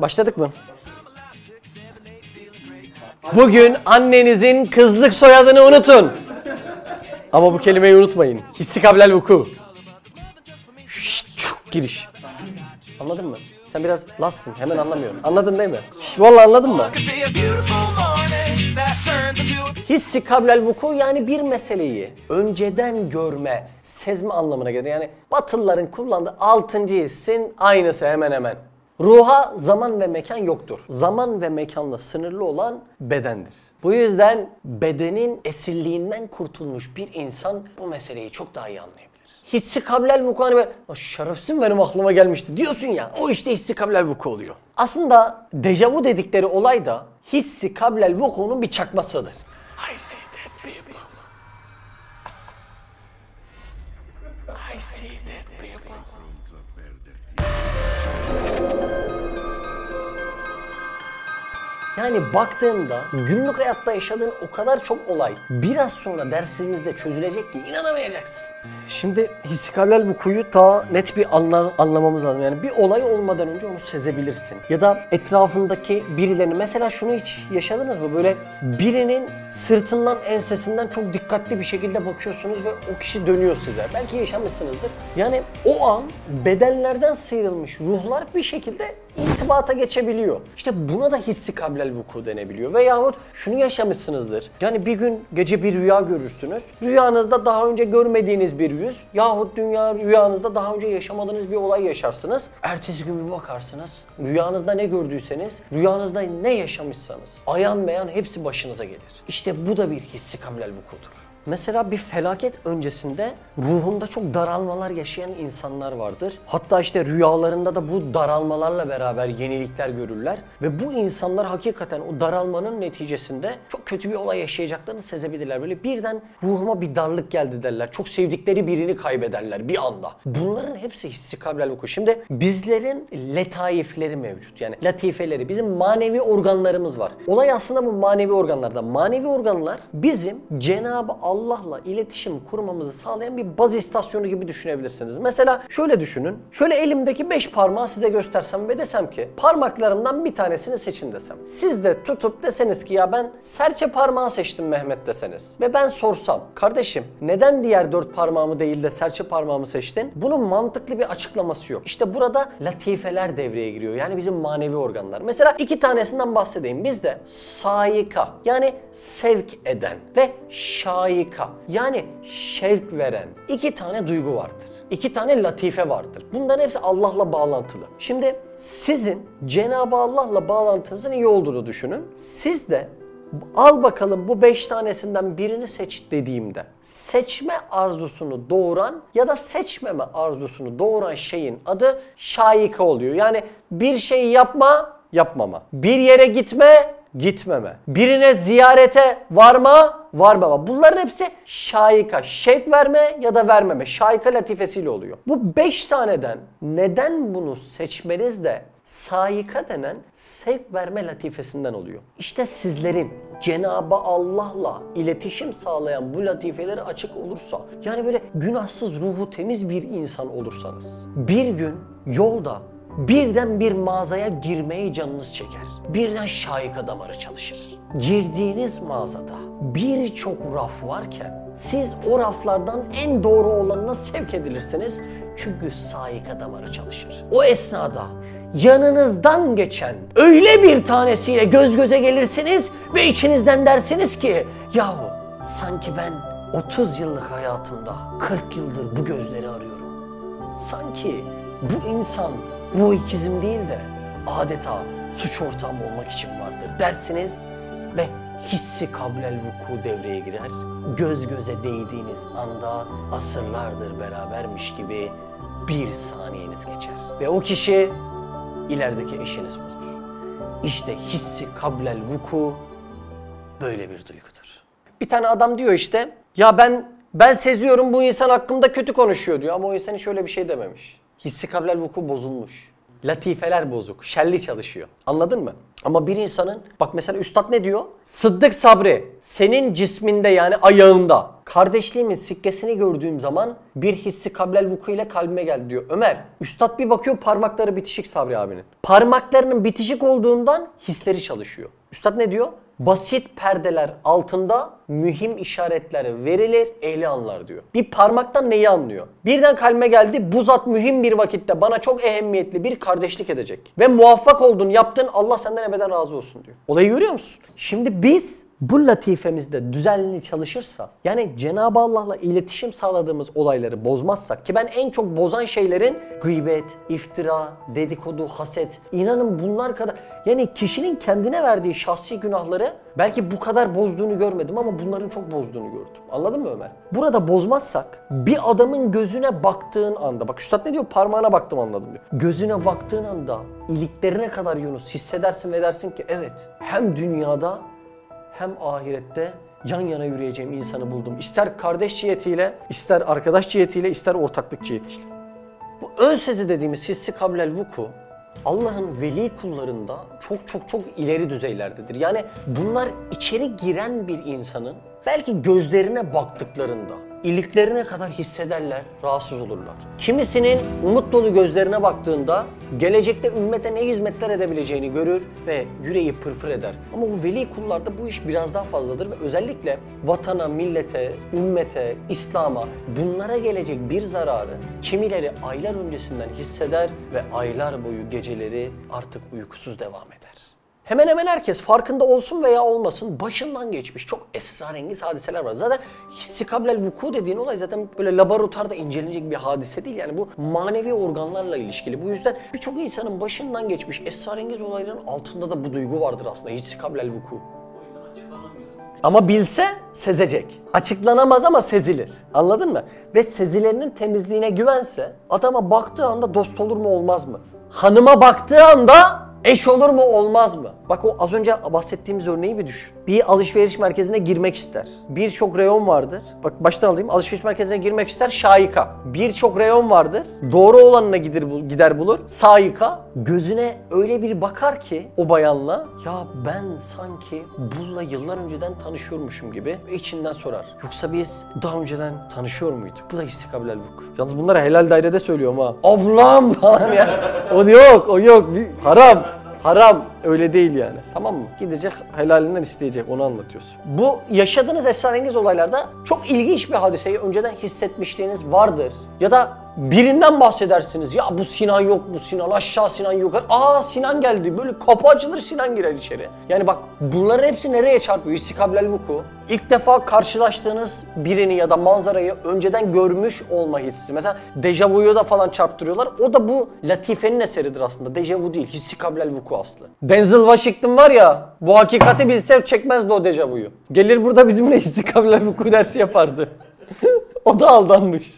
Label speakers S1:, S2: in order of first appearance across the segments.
S1: Başladık mı? Bugün annenizin kızlık soyadını unutun. Ama bu kelimeyi unutmayın. Hissi kablel vuku. Giriş. Anladın mı? Sen biraz lassın. Hemen anlamıyorum. Anladın değil mi? Şş, Vallahi anladın mı? Hissi kablel vuku yani bir meseleyi önceden görme, sezme anlamına gelir. Yani Batılıların kullandığı altıncı hissin aynısı hemen hemen. Ruha zaman ve mekan yoktur. Zaman ve mekanla sınırlı olan bedendir. Bu yüzden bedenin esirliğinden kurtulmuş bir insan bu meseleyi çok daha iyi anlayabilir. Hissi kablel vuku hani "Aa, şerefsin benim aklıma gelmişti diyorsun ya o işte hissi kablel vuku oluyor. Aslında dejavu dedikleri olay da hissi kablel vuku'nun bir çakmasıdır. I I see dead people. Yani baktığında günlük hayatta yaşadığın o kadar çok olay biraz sonra dersimizde çözülecek ki inanamayacaksın. Şimdi hissikablel vukuyu daha net bir anla- anlamamız lazım. Yani bir olay olmadan önce onu sezebilirsin. Ya da etrafındaki birilerini mesela şunu hiç yaşadınız mı? Böyle birinin sırtından ensesinden çok dikkatli bir şekilde bakıyorsunuz ve o kişi dönüyor size. Belki yaşamışsınızdır. Yani o an bedenlerden sıyrılmış ruhlar bir şekilde intibata geçebiliyor. İşte buna da hissi kablel vuku denebiliyor. Veyahut şunu yaşamışsınızdır. Yani bir gün gece bir rüya görürsünüz. Rüyanızda daha önce görmediğiniz bir yüz yahut dünya rüyanızda daha önce yaşamadığınız bir olay yaşarsınız. Ertesi gün bir bakarsınız. Rüyanızda ne gördüyseniz, rüyanızda ne yaşamışsanız ayan beyan hepsi başınıza gelir. İşte bu da bir hissi kablel vukudur. Mesela bir felaket öncesinde ruhunda çok daralmalar yaşayan insanlar vardır. Hatta işte rüyalarında da bu daralmalarla beraber yenilikler görürler. Ve bu insanlar hakikaten o daralmanın neticesinde çok kötü bir olay yaşayacaklarını sezebilirler. Böyle birden ruhuma bir darlık geldi derler. Çok sevdikleri birini kaybederler bir anda. Bunların hepsi hissi kablel vuku. Şimdi bizlerin letaifleri mevcut. Yani latifeleri, bizim manevi organlarımız var. Olay aslında bu manevi organlarda. Manevi organlar bizim Cenab-ı Allah'la iletişim kurmamızı sağlayan bir baz istasyonu gibi düşünebilirsiniz. Mesela şöyle düşünün. Şöyle elimdeki 5 parmağı size göstersem ve desem ki parmaklarımdan bir tanesini seçin desem. Siz de tutup deseniz ki ya ben serçe parmağı seçtim Mehmet deseniz. Ve ben sorsam kardeşim neden diğer 4 parmağımı değil de serçe parmağımı seçtin? Bunun mantıklı bir açıklaması yok. İşte burada latifeler devreye giriyor. Yani bizim manevi organlar. Mesela iki tanesinden bahsedeyim. Bizde sayika yani sevk eden ve şayika yani şevk veren iki tane duygu vardır. İki tane latife vardır. Bunların hepsi Allah'la bağlantılı. Şimdi sizin Cenab-ı Allah'la bağlantınızın iyi olduğunu düşünün. Siz de al bakalım bu beş tanesinden birini seç dediğimde seçme arzusunu doğuran ya da seçmeme arzusunu doğuran şeyin adı şayika oluyor. Yani bir şeyi yapma, yapmama. Bir yere gitme, gitmeme. Birine ziyarete varma, varmama. Bunların hepsi şayika. Şevk verme ya da vermeme. Şayika latifesiyle oluyor. Bu beş taneden neden bunu seçmeniz de sayika denen sevk verme latifesinden oluyor. İşte sizlerin Cenabı Allah'la iletişim sağlayan bu latifeleri açık olursa, yani böyle günahsız, ruhu temiz bir insan olursanız, bir gün yolda birden bir mağazaya girmeyi canınız çeker. Birden şayika damarı çalışır. Girdiğiniz mağazada birçok raf varken siz o raflardan en doğru olanına sevk edilirsiniz. Çünkü sayika damarı çalışır. O esnada yanınızdan geçen öyle bir tanesiyle göz göze gelirsiniz ve içinizden dersiniz ki yahu sanki ben 30 yıllık hayatımda 40 yıldır bu gözleri arıyorum. Sanki bu insan ruh ikizim değil de adeta suç ortağım olmak için vardır dersiniz ve hissi kablel vuku devreye girer. Göz göze değdiğiniz anda asırlardır berabermiş gibi bir saniyeniz geçer. Ve o kişi ilerideki eşiniz olur. İşte hissi kablel vuku böyle bir duygudur. Bir tane adam diyor işte ya ben ben seziyorum bu insan hakkımda kötü konuşuyor diyor ama o insan hiç öyle bir şey dememiş. Hissi kablel vuku bozulmuş. Latifeler bozuk. Şelli çalışıyor. Anladın mı? Ama bir insanın bak mesela üstad ne diyor? Sıddık Sabri senin cisminde yani ayağında kardeşliğimin sikkesini gördüğüm zaman bir hissi kablel vuku ile kalbime geldi diyor. Ömer üstad bir bakıyor parmakları bitişik Sabri abinin. Parmaklarının bitişik olduğundan hisleri çalışıyor. Üstad ne diyor? Basit perdeler altında mühim işaretler verilir, ehli anlar diyor. Bir parmaktan neyi anlıyor? Birden kalbime geldi, bu zat mühim bir vakitte bana çok ehemmiyetli bir kardeşlik edecek. Ve muvaffak oldun, yaptın, Allah senden ebeden razı olsun diyor. Olayı görüyor musun? Şimdi biz bu latifemizde düzenli çalışırsa, yani Cenab-ı Allah'la iletişim sağladığımız olayları bozmazsak ki ben en çok bozan şeylerin gıybet, iftira, dedikodu, haset, inanın bunlar kadar yani kişinin kendine verdiği şahsi günahları belki bu kadar bozduğunu görmedim ama bunların çok bozduğunu gördüm. Anladın mı Ömer? Burada bozmazsak bir adamın gözüne baktığın anda bak üstad ne diyor parmağına baktım anladım diyor. Gözüne baktığın anda iliklerine kadar Yunus hissedersin ve dersin ki evet hem dünyada hem ahirette yan yana yürüyeceğim insanı buldum. İster kardeş cihetiyle, ister arkadaş cihetiyle, ister ortaklık cihetiyle. Bu ön sezi dediğimiz hissi kablel vuku Allah'ın veli kullarında çok çok çok ileri düzeylerdedir. Yani bunlar içeri giren bir insanın belki gözlerine baktıklarında iliklerine kadar hissederler, rahatsız olurlar. Kimisinin umut dolu gözlerine baktığında gelecekte ümmete ne hizmetler edebileceğini görür ve yüreği pırpır eder. Ama bu veli kullarda bu iş biraz daha fazladır ve özellikle vatana, millete, ümmete, İslam'a bunlara gelecek bir zararı kimileri aylar öncesinden hisseder ve aylar boyu geceleri artık uykusuz devam eder. Hemen hemen herkes farkında olsun veya olmasın başından geçmiş çok esrarengiz hadiseler var. Zaten hissi kablel vuku dediğin olay zaten böyle laboratuvarda incelenecek bir hadise değil. Yani bu manevi organlarla ilişkili. Bu yüzden birçok insanın başından geçmiş esrarengiz olayların altında da bu duygu vardır aslında. Hissi kablel vuku. Ama bilse sezecek. Açıklanamaz ama sezilir. Anladın mı? Ve sezilerinin temizliğine güvense adama baktığı anda dost olur mu olmaz mı? Hanıma baktığı anda eş olur mu olmaz mı? Bak o az önce bahsettiğimiz örneği bir düşün. Bir alışveriş merkezine girmek ister. Birçok reyon vardır. Bak baştan alayım. Alışveriş merkezine girmek ister şayika. Birçok reyon vardır. Doğru olanına gider, gider bulur. Sayika. Gözüne öyle bir bakar ki o bayanla ya ben sanki bununla yıllar önceden tanışıyormuşum gibi içinden sorar. Yoksa biz daha önceden tanışıyor muyduk? Bu da hissi kabilel vuk. Yalnız bunları helal dairede söylüyorum ha. Ablam falan ya. O yok, o yok. Haram. Haram öyle değil yani. Tamam mı? Gidecek helalinden isteyecek onu anlatıyorsun. Bu yaşadığınız esrarengiz olaylarda çok ilginç bir hadiseyi önceden hissetmişliğiniz vardır. Ya da birinden bahsedersiniz. Ya bu Sinan yok, bu Sinan aşağı Sinan yukarı. Aa Sinan geldi. Böyle kapı açılır Sinan girer içeri. Yani bak bunların hepsi nereye çarpıyor? İstikablel vuku. İlk defa karşılaştığınız birini ya da manzarayı önceden görmüş olma hissi. Mesela dejavuyu da falan çarptırıyorlar. O da bu latifenin eseridir aslında. Dejavu değil. Hissi kablel vuku aslı. Denzel Washington var ya bu hakikati bilse çekmezdi o dejavuyu. Gelir burada bizimle hissi kablel vuku dersi yapardı. o da aldanmış.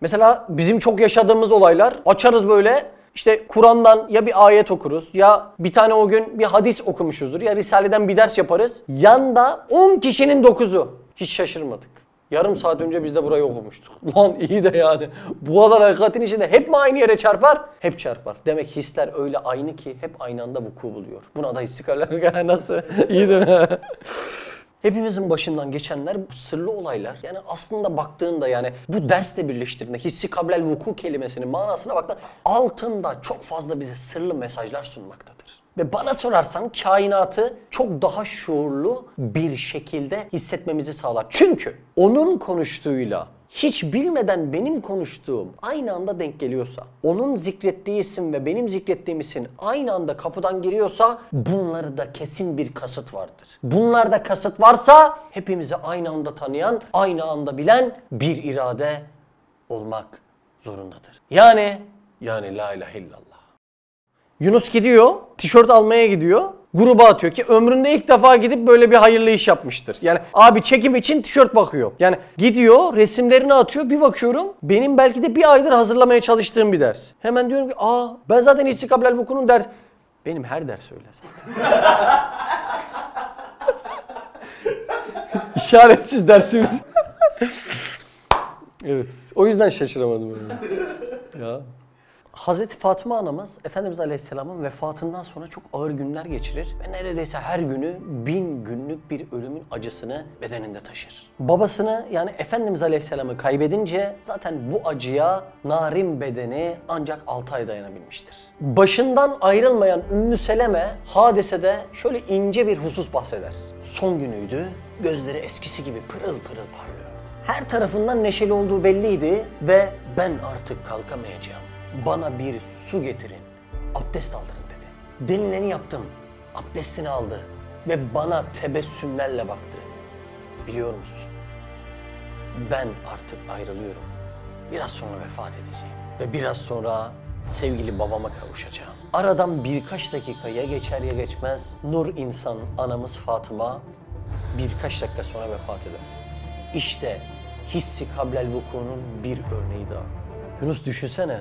S1: Mesela bizim çok yaşadığımız olaylar açarız böyle işte Kur'an'dan ya bir ayet okuruz ya bir tane o gün bir hadis okumuşuzdur ya Risale'den bir ders yaparız. Yanda 10 kişinin 9'u. Hiç şaşırmadık. Yarım saat önce biz de burayı okumuştuk. Lan iyi de yani. Bu kadar hakikatin içinde hep mi aynı yere çarpar? Hep çarpar. Demek hisler öyle aynı ki hep aynı anda vuku buluyor. Buna da istikaller nasıl? iyi değil mi? Hepimizin başından geçenler bu sırlı olaylar. Yani aslında baktığında yani bu dersle birleştirdiğinde hissi kablel vuku kelimesinin manasına baktığında altında çok fazla bize sırlı mesajlar sunmaktadır. Ve bana sorarsan kainatı çok daha şuurlu bir şekilde hissetmemizi sağlar. Çünkü onun konuştuğuyla hiç bilmeden benim konuştuğum aynı anda denk geliyorsa, onun zikrettiği isim ve benim zikrettiğim isim aynı anda kapıdan giriyorsa bunları da kesin bir kasıt vardır. Bunlarda kasıt varsa hepimizi aynı anda tanıyan, aynı anda bilen bir irade olmak zorundadır. Yani yani la ilahe illallah. Yunus gidiyor, tişört almaya gidiyor. Gruba atıyor ki ömründe ilk defa gidip böyle bir hayırlı iş yapmıştır. Yani abi çekim için tişört bakıyor. Yani gidiyor resimlerini atıyor bir bakıyorum benim belki de bir aydır hazırlamaya çalıştığım bir ders. Hemen diyorum ki aa ben zaten İstikablel Vuku'nun ders... Benim her ders öyle zaten. İşaretsiz dersimiz. evet. O yüzden şaşıramadım. ya. Hazreti Fatıma anamız Efendimiz Aleyhisselam'ın vefatından sonra çok ağır günler geçirir ve neredeyse her günü bin günlük bir ölümün acısını bedeninde taşır. Babasını yani Efendimiz Aleyhisselam'ı kaybedince zaten bu acıya narin bedeni ancak 6 ay dayanabilmiştir. Başından ayrılmayan Ümmü Seleme hadisede şöyle ince bir husus bahseder. Son günüydü, gözleri eskisi gibi pırıl pırıl parlıyordu. Her tarafından neşeli olduğu belliydi ve ben artık kalkamayacağım. Bana bir su getirin, abdest aldırın dedi. Denileni yaptım, abdestini aldı ve bana tebessümlerle baktı. Biliyor musun? Ben artık ayrılıyorum. Biraz sonra vefat edeceğim. Ve biraz sonra sevgili babama kavuşacağım. Aradan birkaç dakika ya geçer ya geçmez nur insan anamız Fatıma birkaç dakika sonra vefat eder. İşte hissi kablel vuku'nun bir örneği daha. Yunus düşünsene.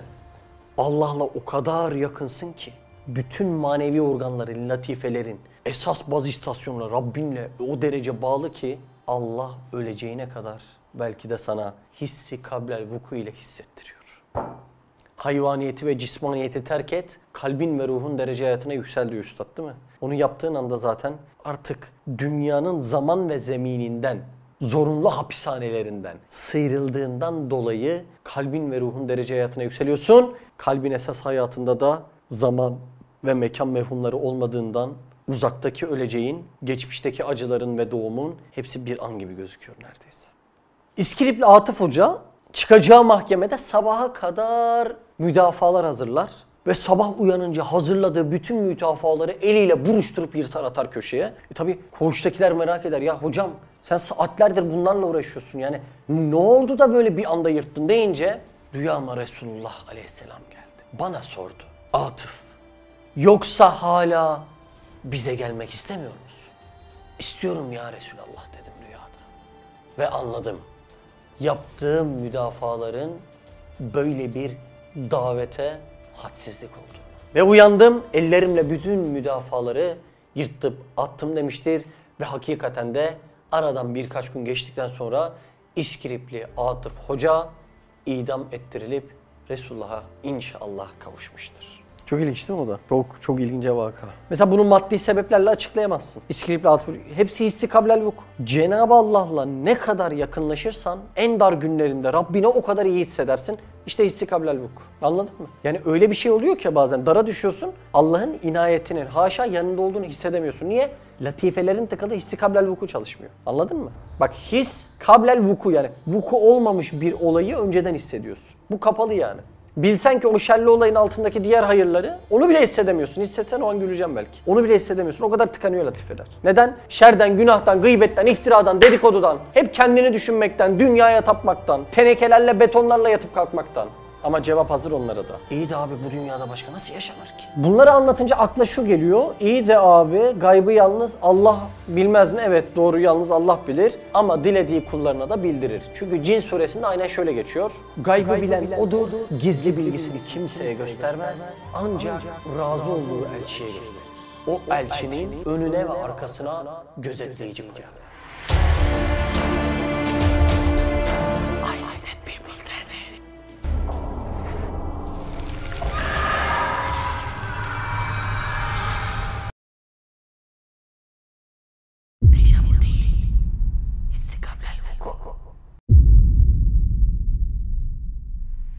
S1: Allah'la o kadar yakınsın ki bütün manevi organların, latifelerin, esas baz istasyonuna Rabbinle o derece bağlı ki Allah öleceğine kadar belki de sana hissi kablel vuku ile hissettiriyor. Hayvaniyeti ve cismaniyeti terk et, kalbin ve ruhun derece hayatına yüksel diyor üstad değil mi? Onu yaptığın anda zaten artık dünyanın zaman ve zemininden, zorunlu hapishanelerinden sıyrıldığından dolayı kalbin ve ruhun derece hayatına yükseliyorsun. Kalbin esas hayatında da zaman ve mekan mefhumları olmadığından uzaktaki öleceğin, geçmişteki acıların ve doğumun hepsi bir an gibi gözüküyor neredeyse. İskilipli Atıf Hoca çıkacağı mahkemede sabaha kadar müdafalar hazırlar. Ve sabah uyanınca hazırladığı bütün müdafaları eliyle buruşturup yırtar atar köşeye. E tabi koğuştakiler merak eder. Ya hocam sen saatlerdir bunlarla uğraşıyorsun yani. Ne oldu da böyle bir anda yırttın deyince rüyama Resulullah aleyhisselam geldi. Bana sordu. Atıf yoksa hala bize gelmek istemiyor musun? İstiyorum ya Resulallah dedim rüyada. Ve anladım. Yaptığım müdafaların böyle bir davete hadsizlik oldu. Ve uyandım ellerimle bütün müdafaları yırtıp attım demiştir. Ve hakikaten de aradan birkaç gün geçtikten sonra İskilipli Atıf Hoca idam ettirilip Resulullah'a inşallah kavuşmuştur. Çok ilginç değil mi o da? Çok çok ilginç vaka. Mesela bunu maddi sebeplerle açıklayamazsın. İskilipli Atıf Hoca- hepsi hissi kablel vuk. Cenab-ı Allah'la ne kadar yakınlaşırsan en dar günlerinde Rabbine o kadar iyi hissedersin. İşte hissi kablel vuk. Anladın mı? Yani öyle bir şey oluyor ki bazen dara düşüyorsun. Allah'ın inayetinin haşa yanında olduğunu hissedemiyorsun. Niye? Latifelerin tıkalı hissi kablel vuku çalışmıyor. Anladın mı? Bak his kablel vuku yani vuku olmamış bir olayı önceden hissediyorsun. Bu kapalı yani. Bilsen ki o şerli olayın altındaki diğer hayırları onu bile hissedemiyorsun. Hissetsen o an güleceğim belki. Onu bile hissedemiyorsun. O kadar tıkanıyor latifeler. Neden? Şerden, günahtan, gıybetten, iftiradan, dedikodudan, hep kendini düşünmekten, dünyaya tapmaktan, tenekelerle, betonlarla yatıp kalkmaktan. Ama cevap hazır onlara da. İyi de abi bu dünyada başka nasıl yaşanır ki? Bunları anlatınca akla şu geliyor. İyi de abi gaybı yalnız Allah bilmez mi? Evet doğru yalnız Allah bilir. Ama dilediği kullarına da bildirir. Çünkü Cin suresinde aynen şöyle geçiyor. Gaybı bilen odur, gizli bilgisini kimseye göstermez. Ancak razı olduğu elçiye gösterir. O elçinin önüne ve arkasına gözetleyici koyar.